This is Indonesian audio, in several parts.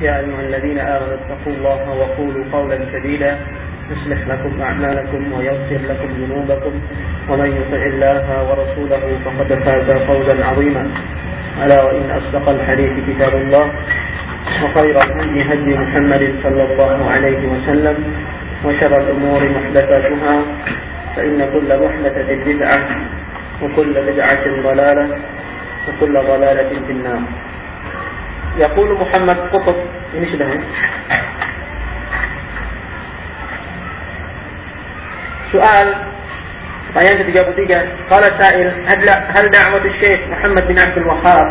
يا أيها الذين آمنوا اتقوا الله وقولوا قولا سديدا. يصلح لكم أعمالكم ويغفر لكم ذنوبكم. ومن يطع الله ورسوله فقد فاز فوزا عظيما. ألا وإن أصدق الحديث كتاب الله. وخير الهدي هدي محمد صلى الله عليه وسلم. وشر الأمور محدثاتها. فإن كل محدثة بدعة وكل بدعة ضلالة وكل ضلالة في النار. يقول محمد قطب ya soal pertanyaan ke-33 qala sa'il hal da'wat Syekh Muhammad bin Abdul Wahhab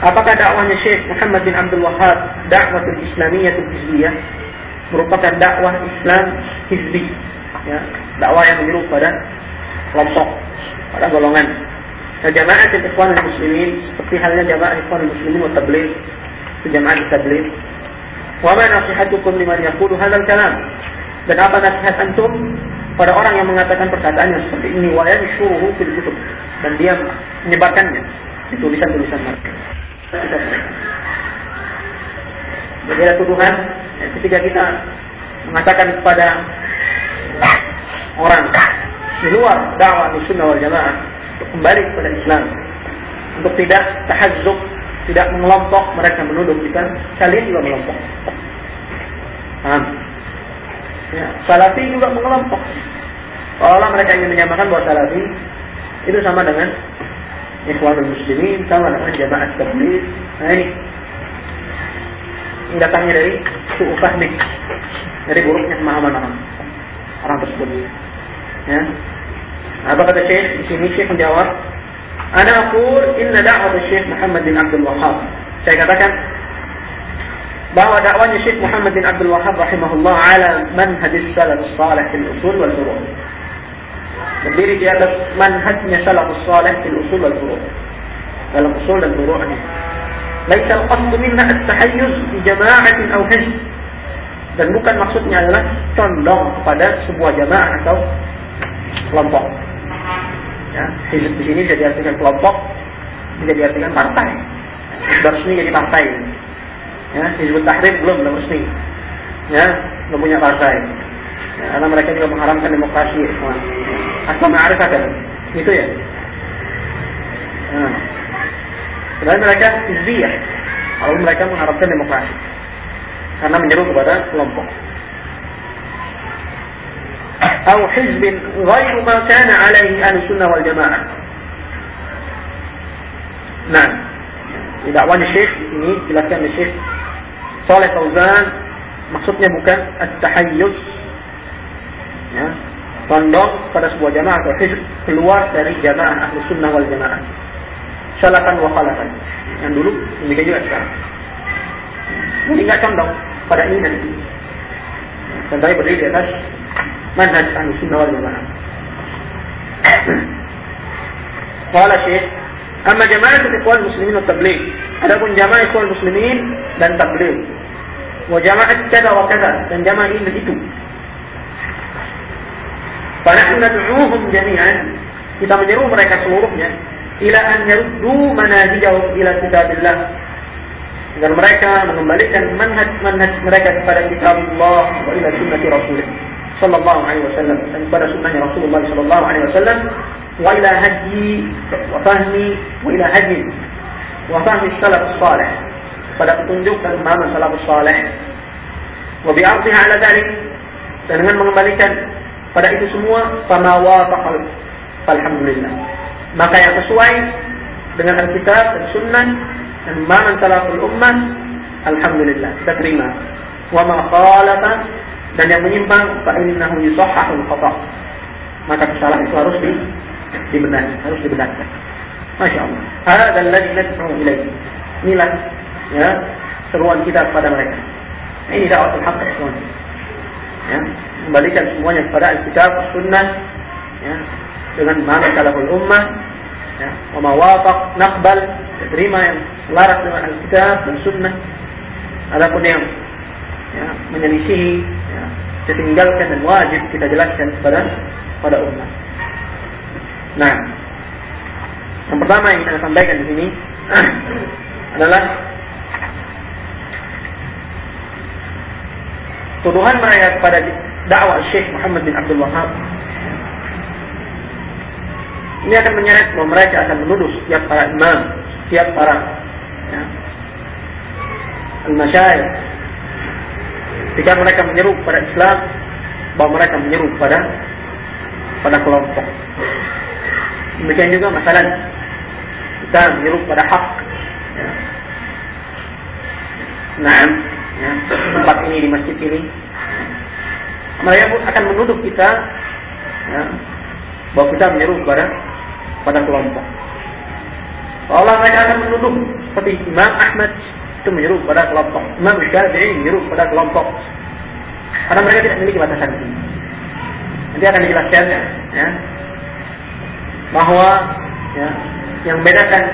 apakah dakwahnya Syekh Muhammad bin Abdul Wahhab dakwatul Islamiyah hizbiyah merupakan dakwah Islam hizbi ya dakwah yang menyeru pada kelompok pada golongan nah, jamaah ikhwan muslimin seperti halnya jamaah ikhwan muslimin wa tabligh itu jamaah tabligh wa ma nasihatukum liman yaqulu hadzal kalam. Dan apa nasihat antum pada orang yang mengatakan perkataan yang seperti ini? Wa yansyuruhu fil kutub. Dan dia menyebarkannya di tulisan-tulisan mereka. Jadi ada tuduhan ya, ketika kita mengatakan kepada orang di luar dakwah sunnah wal jamaah untuk kembali kepada Islam untuk tidak tahazzub tidak mengelompok mereka menuduh kita kalian juga mengelompok ya, salafi juga mengelompok kalau mereka ingin menyamakan bahwa salafi itu sama dengan ikhwanul muslimin sama dengan jamaah tabligh nah ini datangnya dari su'u fahmi dari buruknya pemahaman orang orang tersebut. Ya. Apa kata Syekh? Di sini Syekh menjawab, Ana aqul inna da'wat Syekh Muhammad bin Abdul Wahhab. Saya katakan bahwa dakwanya Syekh Muhammad bin Abdul Wahhab rahimahullah ala manhaj salaf salih fil usul wal furu'. Berdiri di atas manhajnya salaf salih fil usul wal furu'. Dalam usul dan furu'nya. Laisa al-qasdu minna at-tahayyuz bi jama'atin aw hizb. Dan bukan maksudnya adalah condong kepada sebuah jamaah atau kelompok. Ya, hizb di sini bisa diartikan kelompok, bisa diartikan partai. Sudah resmi jadi partai. Ya, Hizbut Tahrir belum belum resmi. Ya, belum punya partai. Ya, karena mereka juga mengharamkan demokrasi. Nah, asal ada. Itu ya. Nah. Sebenarnya mereka hizbiyah. Kalau mereka mengharapkan demokrasi. Karena menyeru kepada kelompok. أو حزب غير ما كان عليه أهل السنة والجماعة Nah, di dakwanya Syekh ini jelaskan oleh Syekh Saleh Fauzan maksudnya bukan at-tahayyuz ya, condong pada sebuah jamaah atau hizb keluar dari jamaah ahlu sunnah wal jamaah salakan wa khalafan yang dulu demikian juga sekarang ini nggak condong pada ini dan itu dan tadi berdiri di atas manhaj sunnah wal jamaah. Qala Syekh, amma jama'at ikhwan muslimin wa tabligh. Adapun jamaah ikhwan muslimin dan tabligh. Wa jama'at kada wa kada dan jamaah ini begitu. Fanahnu nad'uuhum jami'an. Kita menyeru mereka seluruhnya ila an yaruddu manahijahum ila kitabillah agar mereka mengembalikan manhaj-manhaj mereka kepada kitab Allah wa ila sunnati Rasulullah sallallahu alaihi wasallam. Dan kepada sunnahnya Rasulullah sallallahu alaihi wasallam wa ila haji wa fahmi wa ila haji wa fahmi salaf salih. Pada petunjuk dan pemahaman salaf salih. Wa bi'ardiha ala dhalik. Dan dengan mengembalikan pada itu semua fama wafaqal. Alhamdulillah. Maka yang sesuai dengan Alkitab dan Sunnah dan pemahaman salaful ummah alhamdulillah. Kita terima. Wa ma khalafa dan yang menyimpang fa innahu yusahhahul khata. Maka kesalahan itu harus di, dibenahi harus dibenarkan. Masya Allah. Hadzal ladzi nad'u ilaihi inilah ya seruan kita kepada mereka. Ini dakwah haq ikhwan ya kembalikan semuanya kepada Alkitab Sunnah ya dengan mana salaful ummah ya wa mawafaq naqbal terima yang selaras dengan Alkitab dan Sunnah. Adapun yang ya, menyelisihi kita tinggalkan dan wajib kita jelaskan kepada pada umat. Nah, yang pertama yang saya sampaikan di sini adalah tuduhan mereka kepada dakwah Syekh Muhammad bin Abdul Wahab ini akan menyeret bahwa mereka akan menuduh setiap para imam, setiap para ya, al-masyayikh jika mereka menyeru pada Islam bahwa mereka menyeru pada pada kelompok. Demikian juga masalah kita menyeru pada hak. Ya. Nah, ya, tempat ini di masjid ini, mereka akan menuduh kita ya, bahwa kita menyeru pada pada kelompok. Allah mereka akan menuduh seperti Imam Ahmad itu menyeru pada kelompok, Imam Syafi'i menyeru pada kelompok. Karena mereka tidak memiliki batasan ini. Nanti akan dijelaskan ya, bahwa ya, yang membedakan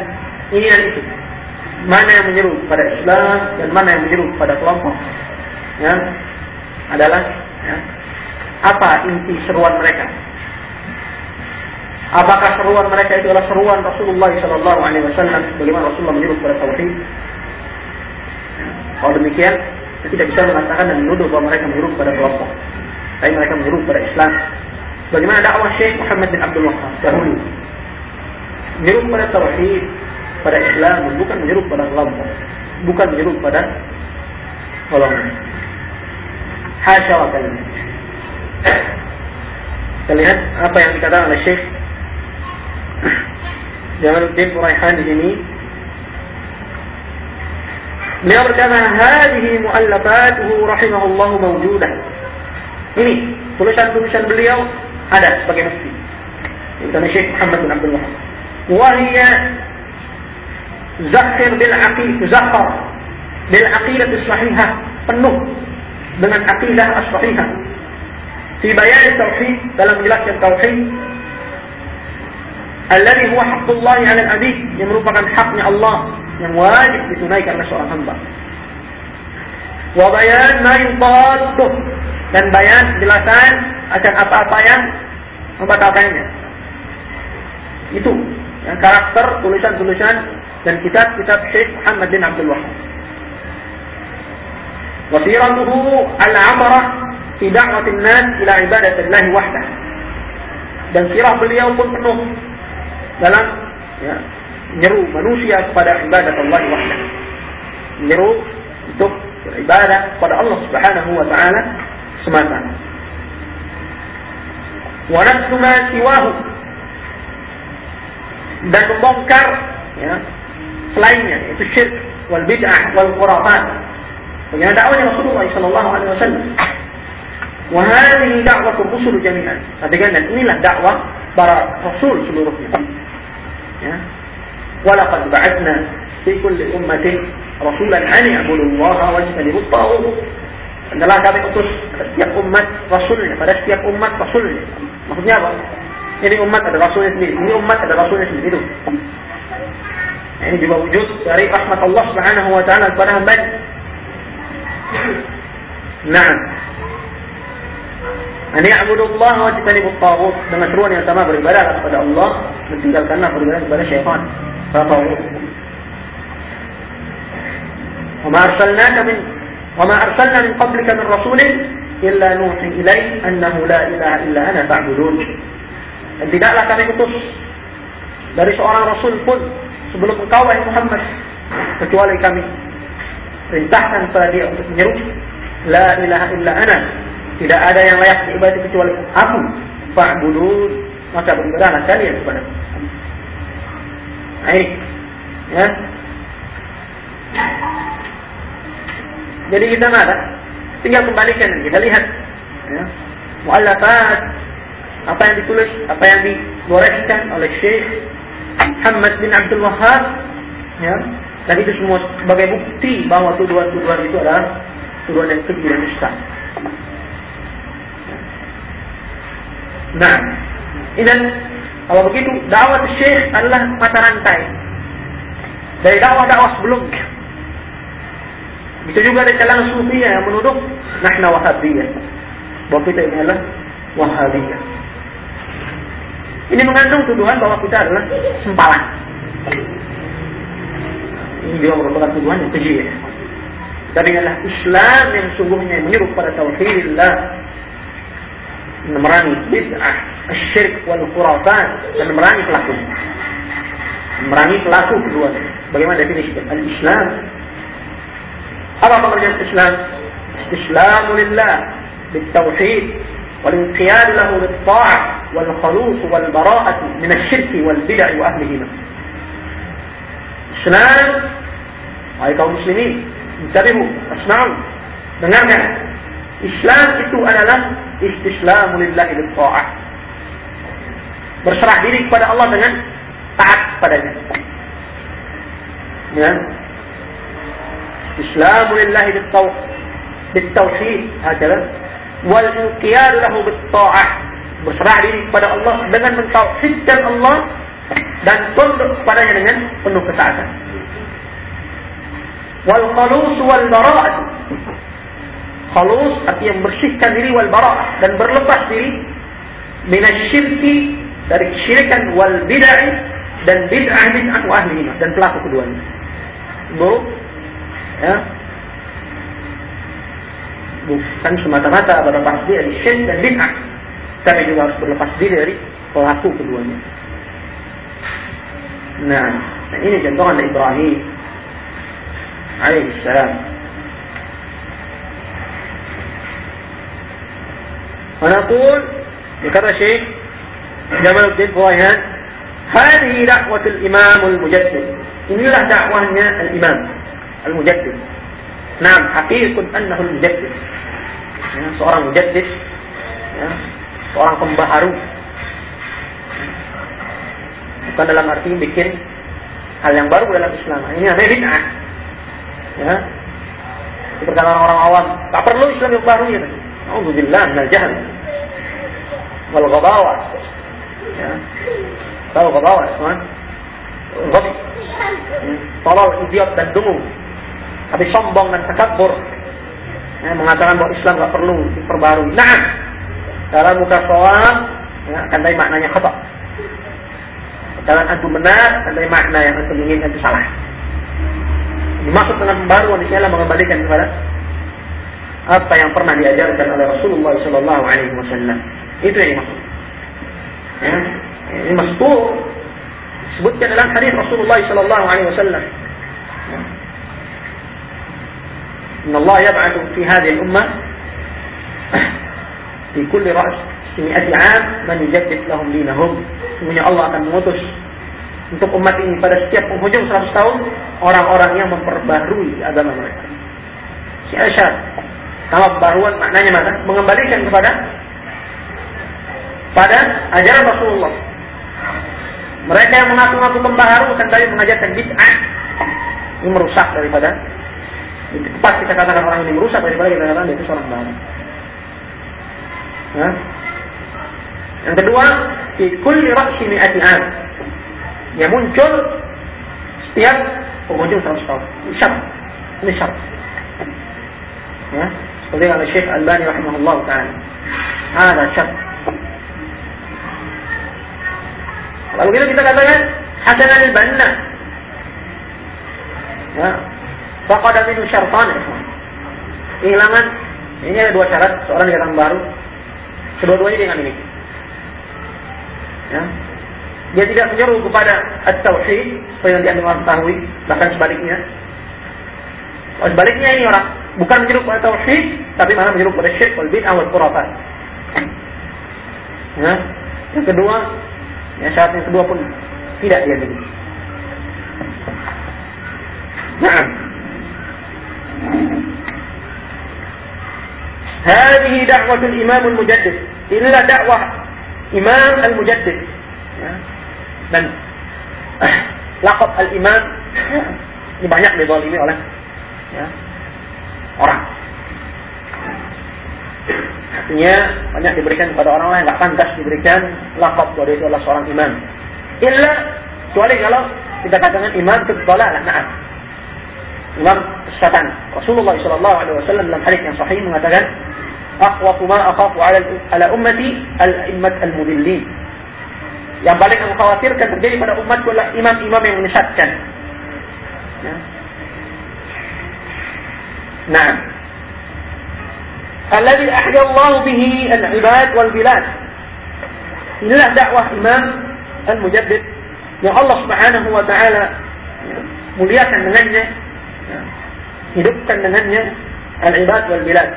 ini dan itu. Mana yang menyeru pada Islam dan mana yang menyeru pada kelompok. Ya, adalah ya, apa inti seruan mereka. Apakah seruan mereka itu adalah seruan Rasulullah Wasallam bagaimana Rasulullah menyeru pada tauhid? Kalau demikian, kita tidak bisa mengatakan dan menuduh bahwa mereka menyeru pada kelompok tapi mereka menyeru pada Islam. Bagaimana dakwah Syekh Muhammad bin Abdul Wahab dahulu. Menyeru pada tauhid, pada Islam, bukan menyeru pada kelompok, bukan menyeru pada golongan. Hasya wa. Kita lihat apa yang dikatakan oleh Syekh Jamaluddin Uraihan di sini. Beliau berkata, "Hadhihi mu'allafatuhu rahimahullahu mawjudah." Ini tulisan-tulisan beliau ada sebagai bukti. Ini Syekh Muhammad bin Abdul Wahab. Wahia zakhir bil aqid zakhar bil aqidah sahihah penuh dengan aqidah as-sahihah. Fi bayan tauhid dalam menjelaskan tauhid alladhi huwa haqqullah 'ala al-'abid yang merupakan haknya Allah yang wajib ditunaikan oleh seorang hamba. Wa bayan ma dan bayan penjelasan akan apa-apa yang membatalkannya. Itu ya, karakter tulisan-tulisan dan kitab-kitab Syekh Muhammad bin Abdul Wahab. Wasiratuhu al-amarah fi da'wati nas ila ibadatillah wahdah. Dan sirah beliau pun penuh dalam ya, menyeru manusia kepada ibadat Allah wahdah. Menyeru untuk beribadah kepada Allah Subhanahu wa taala semata. Wa ma siwahu dan membongkar ya, selainnya yaitu syirik wal bid'ah wal khurafat. Bagaimana dakwahnya Rasulullah sallallahu alaihi wasallam. Wa hadhihi da'watu rusul jami'an. Perhatikan dan inilah dakwah para rasul seluruhnya. Ya. ولقد بعثنا في كل أمة رسولا أن يعبدوا الله واجتنبوا الطاغوت أن الله كان يقصد فاستيق أمة رسول فاستيق أمة رسول. مفهوم يابا يعني أمة رسول اثنين يعني أمة رسول اثنين يعني بوجود طريق رحمة الله سبحانه وتعالى. كلام بل نعم. أن يعبدوا الله واجتنبوا الطاغوت لما تروني يا تمام بالبلاغة قد الله من تلك الكنا بلا شيطان. Taghut. Wa ma arsalnaka min وما أرسلنا من قبلك من رسول إلا نوحي إليه أنه لا إله إلا أنا فاعبدون dan tidaklah kami utus dari seorang rasul pun sebelum engkau wahai Muhammad kecuali kami perintahkan kepada dia untuk menyeru la ilaha illa ana tidak ada yang layak diibadati kecuali aku fa'budun maka beribadahlah kalian kepada Nah ini ya. Jadi kita ada, tinggal kembalikan. Kita lihat. Ya. muallafat. Apa yang ditulis, apa yang digoreskan oleh Syekh Muhammad bin Abdul Wahab ya. Dan itu semua sebagai bukti bahwa tuduhan-tuduhan itu adalah tuduhan yang keji dan dusta. Nah, dan kalau begitu dakwah Syekh adalah mata rantai dari dakwah-dakwah sebelumnya. Bisa juga ada kalangan sufiyah yang menuduh nahna wahabiyah. Bahwa kita ini adalah wahabiyah. Ini mengandung tuduhan bahwa kita adalah sempalan. Ini juga merupakan tuduhan yang keji ya. Tapi adalah Islam yang sungguhnya menyeru pada tauhidillah memerangi bid'ah, syirik wal khurafat dan memerangi pelaku. Memerangi pelaku kedua. Bagaimana definisi al-Islam? Apa pengertian Islam? Istislamu lillah بالتوحيد والانقياد له بالطاعة والخلوص والبراءة من الشرك والبدع وأهلهما Islam Wahai kaum muslimin Intabihu, asma'u Dengarkan Islam itu adalah Istislamu lillahi ta'ah Berserah diri kepada Allah dengan Taat padanya. Ya. Istislamu lillahi Bittauhid Adalah Wal inqiyadu lahu bitta'ah. Berserah diri kepada Allah Dengan mentauhidkan Allah Dan tunduk kepadanya dengan penuh ketaatan wal khalus wal bara'ah. Khalus artinya membersihkan diri wal bara'ah dan berlepas diri minasyirki dari kesyirikan wal bid'ah dan bid'ah bid'ah wa ahlihi dan pelaku keduanya. Bu, ya, bukan semata-mata berlepas diri dari syirik dan bid'ah, tapi juga harus berlepas diri dari pelaku keduanya. Nah, nah ini contohan Ibrahim عليه السلام ونقول بكذا شيء Jamal Uddin Buraihan, "Hadhihi da'watul Imam al-Mujaddid." Inilah dakwahnya al-Imam al-Mujaddid. Naam, haqiqun annahu al-Mujaddid. Ya, seorang mujaddid, ya, seorang pembaharu. Bukan dalam arti bikin hal yang baru dalam Islam. Ini ada bid'ah. Ya. Diperkatakan orang awam, tak perlu Islam yang baru ya. Alhamdulillah, najah. Wal bawa, Ya. Tahu ghadawa, teman? Ghadi. Tolol, idiot dan dungu. Tapi sombong dan takabur. Ya, mengatakan bahwa Islam tak perlu diperbarui. Nah, dalam muka soal, ya, akan dari maknanya khata. Dalam antum benar, akan dari makna yang antum inginkan itu salah. Dimaksud dengan pembaruan di adalah mengembalikan kepada apa yang pernah diajarkan oleh Rasulullah Wasallam. Itu yang dimaksud. Ya. Ini maksud sebutkan dalam hadis Rasulullah Sallallahu Alaihi Wasallam. Inna Allah yab'athu fi hadhihi al-ummah fi kulli ra's mi'ati 'am man yujaddid lahum dinahum. Semuanya Allah akan mengutus untuk umat ini pada setiap penghujung 100 tahun orang-orang yang memperbarui agama mereka. Syiar Kalau pembaruan maknanya mana? Mengembalikan kepada pada ajaran Rasulullah. Mereka yang mengaku-ngaku pembaharu dan tadi mengajarkan bid'ah ini merusak daripada itu pas kita katakan orang ini merusak daripada kita katakan itu seorang baru. Nah. Yang kedua, fi kulli ra'si yang muncul setiap pengunjung 100 tahun. Syarat. Ini syarat. Ya, seperti kata Syekh Al-Bani rahimahullah taala. Ada syarat. Lalu kita kita katakan Hasan al-Banna. Ya. Faqada min syartan. Kehilangan ini ada dua syarat seorang datang baru. Kedua-duanya dengan ini. Ya, dia tidak menyeru kepada at-tauhid seperti yang dianggap orang ketahui, bahkan sebaliknya. Oh, sebaliknya ini orang bukan menyeru kepada tauhid, tapi malah menyeru kepada syirik wal bid'ah wal. Nah, yang kedua, yang syarat yang kedua pun tidak dia beli. Hadihi da'watul imamul mujaddid. Inilah dakwah imam al-mujaddid. Ya. Dan eh, lakop al-imam ya. ini banyak dibawa ini oleh ya, orang. Artinya banyak diberikan kepada orang lain nggak pantas diberikan lakop dia itu adalah seorang imam. Illa kecuali kalau kita katakan imam itu lah nah. Imam setan. Rasulullah Shallallahu Alaihi Wasallam dalam hadis yang sahih mengatakan, "Akhwafu ma akhafu ala, ala ummati al-immat al-mudillin." Yang paling aku khawatirkan terjadi pada umatku adalah imam-imam yang menyesatkan. Ya. Nah, الذي أحيا الله به العباد والبلاد لله دعوة امام المجدد الله سبحانه وتعالى مليئة منهنة يدق منهنة العباد والبلاد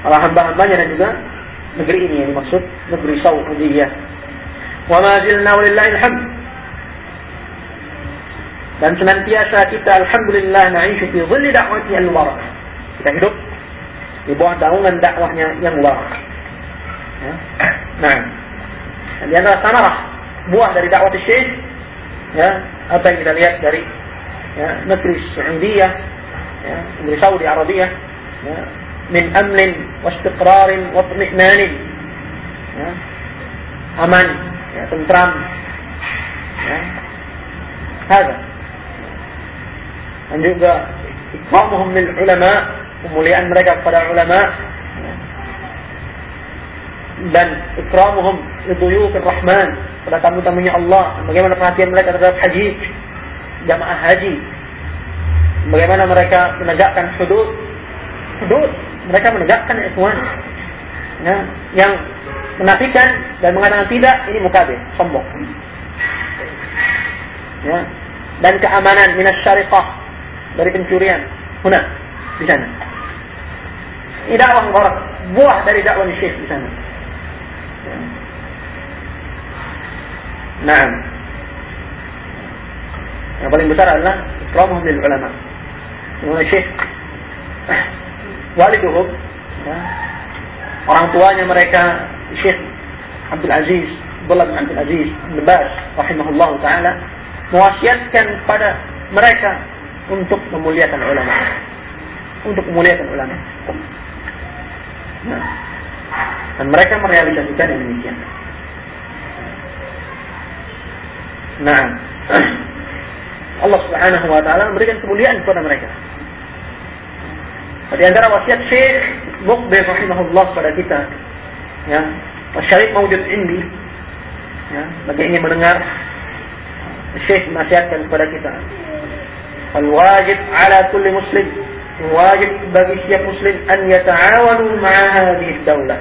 Allah hamba banyak juga negeri ini yang dimaksud negeri Saudi ya. Wa ma zilna walillahi. Dan senantiasa kita alhamdulillah na'ishu fi dhilli da'wati al-mubarak. Kita hidup di bawah daungan dakwahnya yang luar. Ya. Nah, di antara tanah buah dari dakwah Syekh ya, apa yang kita lihat dari ya, negeri Saudi ya, negeri Saudi Arabia ya, min amlin wa istiqrarin wa tmi'nanin ya, aman ya, tentram ya. Hadha dan juga ikramuhum lil ulama kemuliaan mereka kepada ulama. Dan ikramuhum liduyuf rahman pada tamu-tamunya Allah. Bagaimana perhatian mereka terhadap haji jamaah haji. Bagaimana mereka menegakkan hudud. Hudud mereka menegakkan ikhwan. Ya, yang menafikan dan mengatakan tidak ini mukabir sombong. Ya, dan keamanan minas syariqah dari pencurian. Huna, di sana. Ini dakwah mubarak. Buah dari dakwah syekh di sana. Nah. Yang paling besar adalah ikramuhum lil ulama. Mengenai syekh waliduhum ya, orang tuanya mereka Syekh Abdul Aziz Abdullah bin Abdul Aziz bin Bas rahimahullah taala mewasiatkan kepada mereka untuk memuliakan ulama. Untuk memuliakan ulama. Nah, dan mereka merealisasikan demikian. Nah. Allah subhanahu wa ta'ala memberikan kemuliaan kepada mereka. Di antara wasiat Syekh Muqbil rahimahullah kepada kita, ya, wasyarif maujud indi, ya, bagi ingin mendengar, Syekh menasihatkan kepada kita, al-wajib ala kulli muslim, wajib bagi setiap muslim an yata'awanu ma'a hadhihi daulah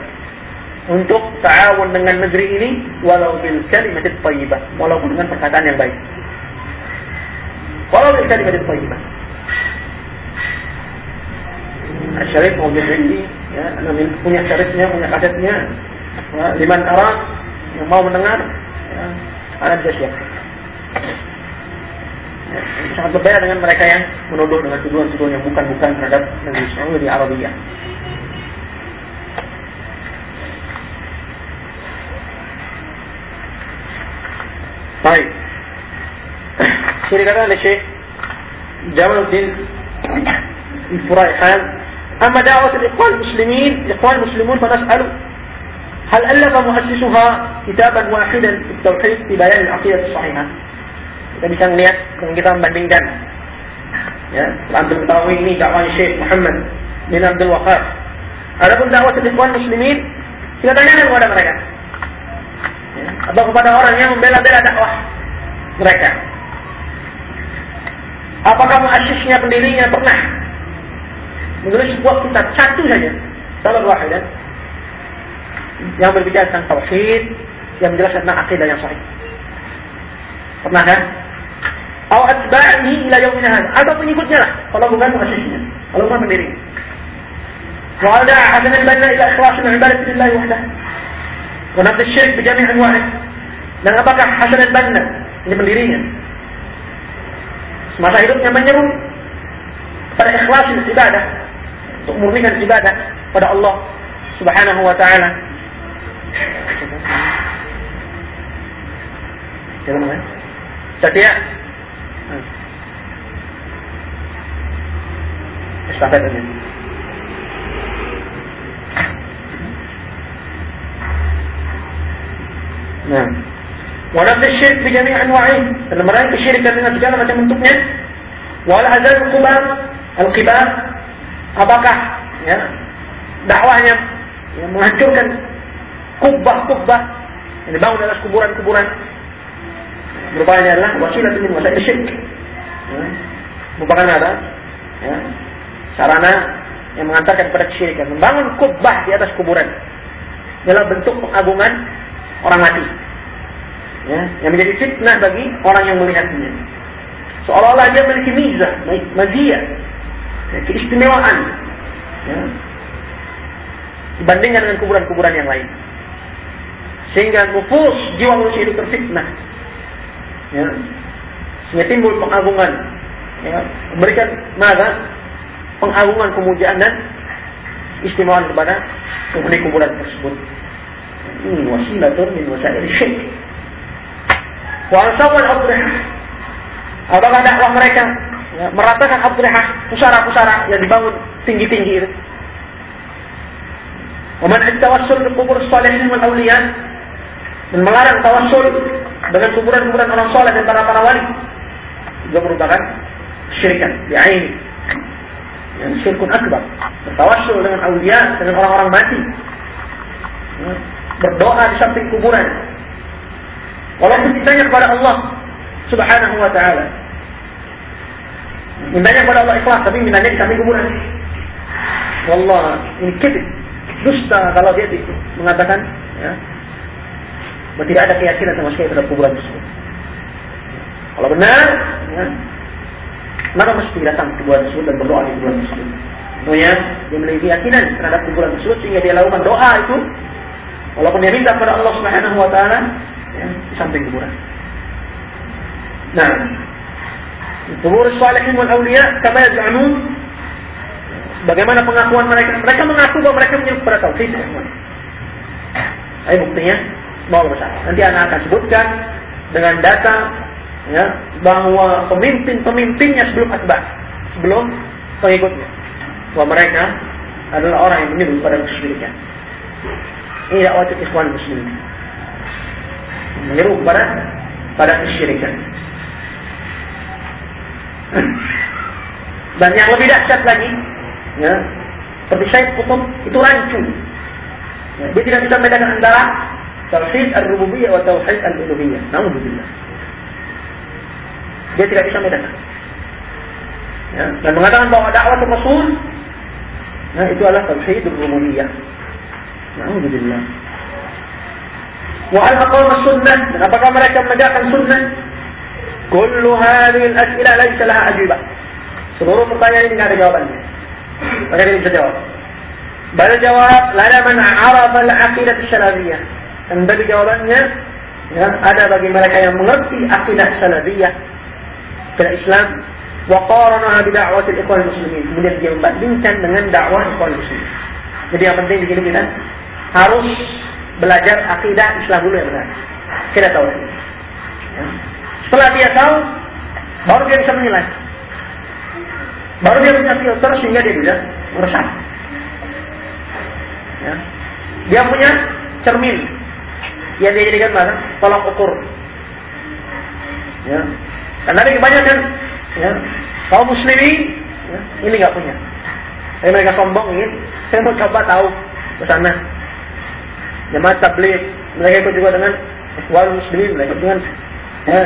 untuk ta'awun dengan negeri ini walau bil kalimat thayyibah walaupun dengan perkataan yang baik. Walau bil kalimat thayyibah syarif mobil ini ya, punya syarifnya, punya kasetnya. Ya, liman arah yang mau mendengar, ya, ada siap. Sangat berbeda dengan mereka yang menuduh dengan tuduhan-tuduhan yang bukan-bukan terhadap negeri Saudi Arabia. Baik. Sini kata oleh Syekh Jamaluddin Furaihan أما دعوة الإخوان المسلمين الإخوان المسلمون فنسأل هل ألف مؤسسها كتابا واحدا في التوحيد في بيان العقيدة الصحيحة kita bisa melihat dan kita membandingkan ya antum ketahui ini dakwah Syekh Muhammad bin Abdul Wahab adapun dakwah Ikhwan Muslimin kita tanyakan kepada mereka ya, atau kepada orang yang membela-bela dakwah mereka apakah muassisnya pendirinya pernah menulis sebuah kitab satu saja salah wahidah yang berbicara tentang tauhid yang menjelaskan tentang akidah yang sahih. Pernah kan? Atau atba'ihi ila hadha atau pengikutnya lah kalau bukan muassisnya, kalau bukan pendiri. Ikhlas al-ibadah lillahi wahdah. Wa nafs syirik bi jami' anwa'ih. Dan apakah Hasan al-Banna ini pendirinya? Semasa hidupnya menyeru pada ikhlas ibadah untuk murnikan ibadah pada Allah Subhanahu wa taala. Jangan mana? Setia. Estafet ini. Nah, ونفس الشرك بجميع أنواعه dalam mereka kesyirikan dengan segala macam bentuknya wal azal al-qibab al-qibab apakah ya dakwahnya ya, menghancurkan kubah-kubah yang dibangun atas kuburan-kuburan merupakan adalah wasilah min wasail syirik. Ya. Merupakan apa? Ya. Sarana yang mengantarkan kepada kesyirikan. Membangun kubah di atas kuburan adalah bentuk pengagungan orang mati. Ya, yang menjadi fitnah bagi orang yang melihatnya. Seolah-olah dia memiliki mizah, mazia, ya, keistimewaan. Ya, dibandingkan dengan kuburan-kuburan yang lain. Sehingga nufus jiwa manusia itu terfitnah. Ya. Sehingga timbul pengagungan. Ya. Memberikan mana? Pengagungan, kemujaan dan istimewaan kepada kuburan tersebut. Ini wasilatun min wasail syirik. Wa ansawal adrihah. Apakah dakwah mereka ya, meratakan adrihah, pusara-pusara yang dibangun tinggi-tinggi itu. Waman tawassul di kubur salihin wal awliya dan melarang tawassul dengan kuburan-kuburan orang soleh dan para para wali juga merupakan syirikan ya ini yang syirkun akbar. Bertawassul dengan awliya dengan orang-orang mati. Ya, berdoa di samping kuburan. Walaupun ditanya kepada Allah subhanahu wa ta'ala. Mintanya kepada Allah ikhlas tapi mintanya di samping kuburan. Wallah ini kibit. Dusta kalau dia mengatakan ya, tidak ada keyakinan sama sekali terhadap kuburan tersebut. Kalau benar, ya, maka mesti datang ke kuburan tersebut dan berdoa di kuburan tersebut. Tentunya dia memiliki keyakinan terhadap kuburan tersebut sehingga dia lakukan doa itu walaupun dia minta kepada Allah Subhanahu wa taala ya, di samping kuburan. Nah, kubur salihin wal awliya kama yaz'amun Bagaimana pengakuan mereka? Mereka mengaku bahwa mereka menyebut pada tauhid. Tapi buktinya mau besar. Nanti anak akan sebutkan dengan data ya, bahwa pemimpin-pemimpinnya sebelum atba, sebelum pengikutnya, bahwa mereka adalah orang yang menyebut pada kesyirikan. Ini dakwah ikhwan muslim. Menyeru pada pada kesyirikan. Dan yang lebih dahsyat lagi, ya, seperti Syekh Kutub itu rancu. Ya, dia tidak bisa membedakan antara tauhid ar-rububiyah wa tauhid al-uluhiyah. Nauzubillah. Dia tidak bisa membedakan. Ya, dan mengatakan bahwa dakwah Rasul nah itu adalah tauhid ar-rububiyah. Nauzubillah. Wa al-aqama sunnah dan apakah mereka menegakkan sunnah? Kullu hadhihi al-as'ilah laysa laha ajibah. Seluruh pertanyaan ini tidak ada jawabannya. Maka dia bisa jawab. Baru jawab, lada man araf al-aqidah salafiyah. Dan bagi jawabannya, ya, ada bagi mereka yang mengerti akidah salafiyah kepada Islam wa qaranaha bi da'watil ikhwan muslimin. Kemudian dia membandingkan dengan dakwah ikhwan muslimin. Jadi yang penting di sini kita harus belajar akidah Islam dulu yang benar. Kita tahu. Ya. Setelah dia tahu, baru dia bisa menilai. Baru dia punya filter sehingga dia bisa meresap. Ya. Dia punya cermin yang dia jadikan mana? Tolak ukur. Ya. Karena ada kebanyakan ya, kaum muslimin ya, ini nggak punya. Tapi mereka sombong ingin saya mau coba tahu ke sana. Jemaat tabligh mereka ikut juga dengan wal muslimin mereka ikut dengan ya,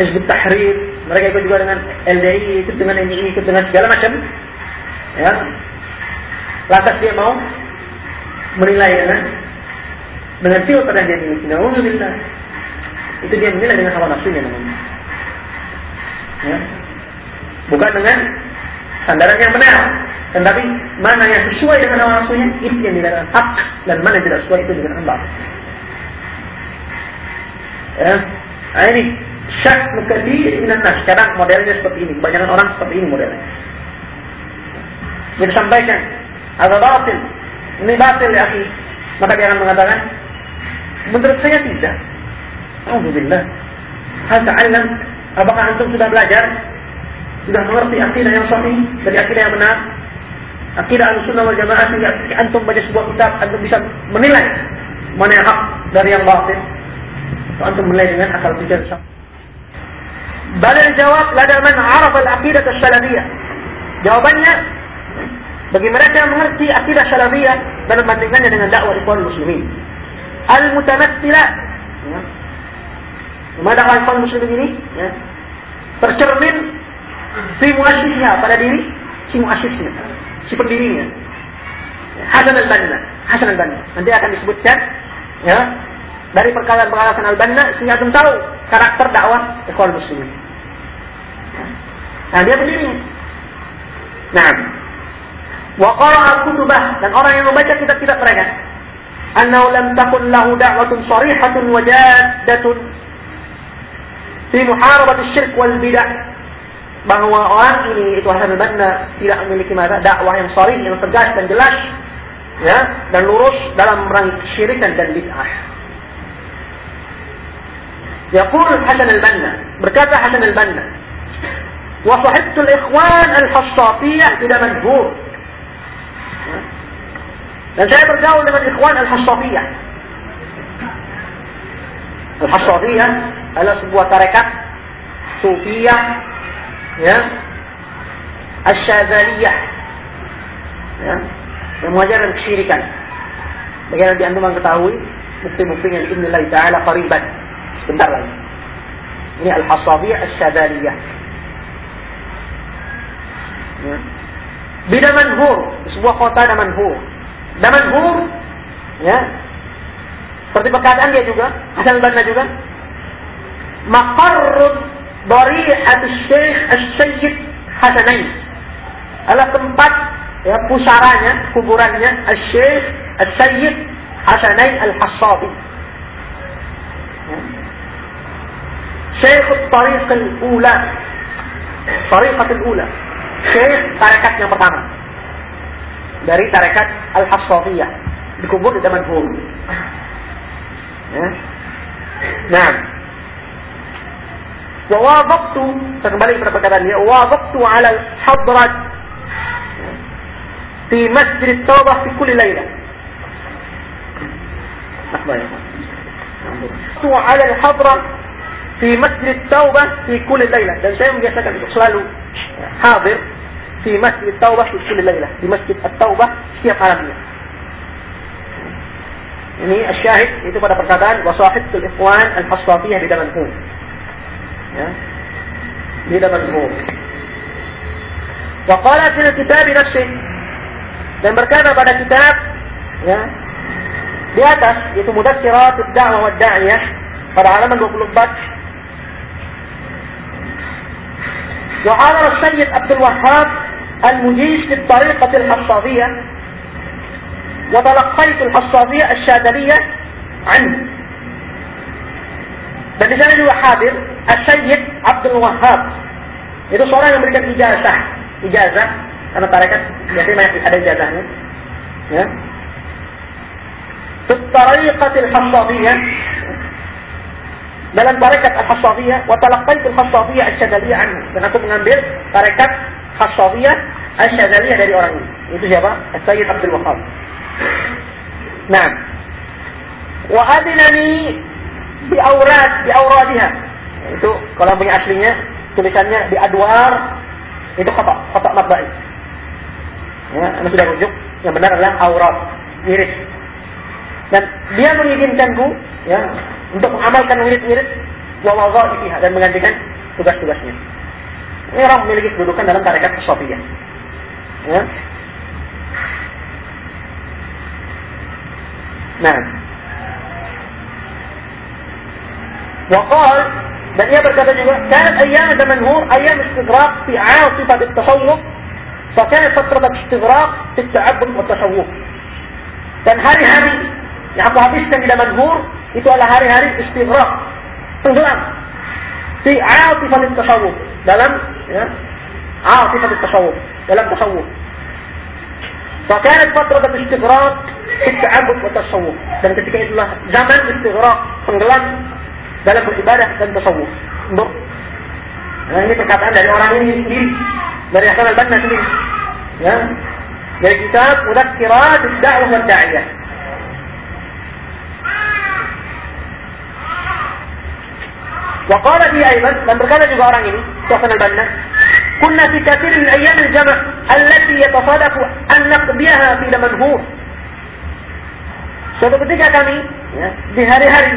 Hizbut Tahrir, mereka ikut juga dengan LDI, ikut dengan NI, ikut dengan segala macam. Ya. Lantas dia mau menilai dengan dengan filter yang dia miliki. Alhamdulillah. Itu dia menilai dengan hawa nafsunya namanya. Ya. Bukan dengan sandaran yang benar. Tetapi mana yang sesuai dengan hawa nafsunya, itu yang dikatakan hak. Dan mana yang tidak sesuai, itu dengan hamba. Ya. Nah, ini syak kathir minan nas. Sekarang modelnya seperti ini. Kebanyakan orang seperti ini modelnya. Dia sampaikan, ada batil. Ini batil ya. Maka dia akan mengatakan, menurut saya tidak. Alhamdulillah. Hal ta'alam, apakah antum sudah belajar? Sudah mengerti akidah yang sahih dari akidah yang benar? Akidah al-sunnah wal jamaah sehingga antum baca sebuah kitab, antum bisa menilai mana yang hak dari yang batil. Atau antum menilai dengan akal pikir sahih. Bal jawab lada man araf al-aqidah salafiyah. Jawabannya bagi mereka yang mengerti akidah salafiyah dan membandingkannya dengan dakwah ikhwan muslimin. Al-mutamatsilah Mana dakwah ikhwan muslimin ini ya, tercermin fi muasisnya pada diri si muasisnya, si pendirinya. Hasan al-Banna, Hasan al-Banna. Nanti akan disebutkan ya dari perkataan-perkataan al-Banna sehingga akan tahu karakter dakwah ikhwan muslimin. Nah, dia pendiri. Nah, wa qara'a kutubah dan orang yang membaca kitab-kitab mereka annahu lam takun lahu da'watun sharihatun wa jaddatun fi muharabat syirk wal bidah bahwa orang ini itu Hasan al-Banna tidak memiliki mata dakwah yang sharih yang tegas dan jelas ya dan lurus dalam memerangi kesyirikan dan bid'ah. Yaqul Hasan al-Banna berkata Hasan al-Banna wa sahibtul ikhwan al-hassafiyah tidak manhur dan saya bergaul dengan ikhwan al-hassafiyah al-hassafiyah adalah sebuah tarekat sufiyah ya. Asyadzaliyah ya. Yang mengajarkan kesyirikan. Bagaimana di antum ketahui bukti-buktinya bismillah taala qariban. Sebentar lagi. Ini al-hasabiyah asyadzaliyah ya. di Damanhur sebuah kota Damanhur Damanhur ya. Seperti perkataan dia juga Hasan Banna juga maqarrun Dari'at Syekh Al-Sayyid Hasanain adalah tempat ya pusaranya, kuburannya Al-Syekh Al-Sayyid Hasanain Al-Hassabi. Ya. Syekh Tariq Al-Ula. Tariqat Al-Ula. Syekh tarekat yang pertama. Dari tarekat Al-Hassabiyah. Dikubur di Damanhur. Ya. Nah, ووافقت kembali kepada perkataan dia wafaqtu ala al-hadrat fi masjid taubah fi kulli lailah tu ala al-hadrat fi masjid taubah fi kulli lailah dan saya membiasakan untuk selalu hadir fi masjid taubah fi kulli lailah di masjid at-taubah setiap malamnya ini syahid itu pada perkataan wasahibtul ikhwan al-hassafiyah di dalam ya إيه؟ بلا مجموم وقال في الكتاب نفسه لما كان بعد الكتاب إيه؟ بأتف يتم مذكرات الدعوة والداعية قد علم المخلوقات وعرر السيد عبد الوهاب المجيش للطريقة الحصادية وتلقيت الحصادية الشادلية عنه. Juga hadir As-Sayyid Abdul Wahab. Itu seorang yang memberikan ijazah. Ijazah karena tarekat biasanya banyak ada ijazahnya. Ya. Tariqatil Hassafiyah dalam tarekat Al-Hassafiyah wa talaqqaitu Al-Hassafiyah Asy-Syadzaliyah anhu. Dan aku mengambil tarekat Hassafiyah Asy-Syadzaliyah dari orang ini. Itu siapa? As-Sayyid Abdul Wahab. Nah, wa adinani di aurat di auradiha itu kalau punya aslinya tulisannya di adwar itu kotak kotak matbai. Ya anda sudah rujuk yang benar adalah aurat wirid dan dia mengizinkanku ya untuk mengamalkan wirid-wirid wa wadha'ifiha dan menggantikan tugas-tugasnya. Ini orang memiliki kedudukan dalam tarekat Sofia ya. Nah وقال بل يبقى بني وقت كانت أيام دمنهور أيام استغراق في عاصفة بالتحوق فكانت فترة استغراق في التعبد والتحوق كان هاري هاري يعني قابيش كان دمنهور يتوى هاري هاري استغراق استغراق في عاصفة بالتحوق دلم عاصفة بالتحوق دلم تحوق فكانت فترة الاستغراق في التعبد والتحوق لم تتكيد زمن استغراق فنجلان سلف العبادة أحسن تصوف انظر أنا اللي كنت عندي أنا وراني كتير من يحسن البنا كتير من الكتاب مذكرات الدعوة والداعية وقال لي أيضا من بركان جباران ini يحسن البنا كنا في كثير من أيام الجمع التي يتصادف أن نقضيها في منهور Suatu ketika kami ya, di hari-hari